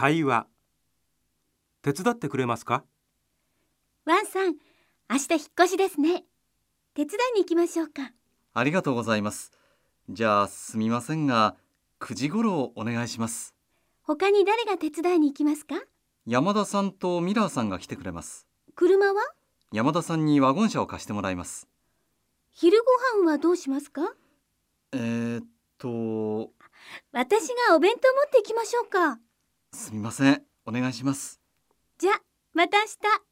会話手伝ってくれますか？ワンさん、明日引っ越しですね。手伝いに行きましょうか。ありがとうございます。じゃあすみませんが、9時頃お願いします。他に誰が手伝いに行きますか？山田さんとミラーさんが来てくれます。車は？山田さんにワゴン車を貸してもらいます。昼ご飯はどうしますか？えー、っと、私がお弁当持って行きましょうか。すみません。お願いします。じゃ、また明日。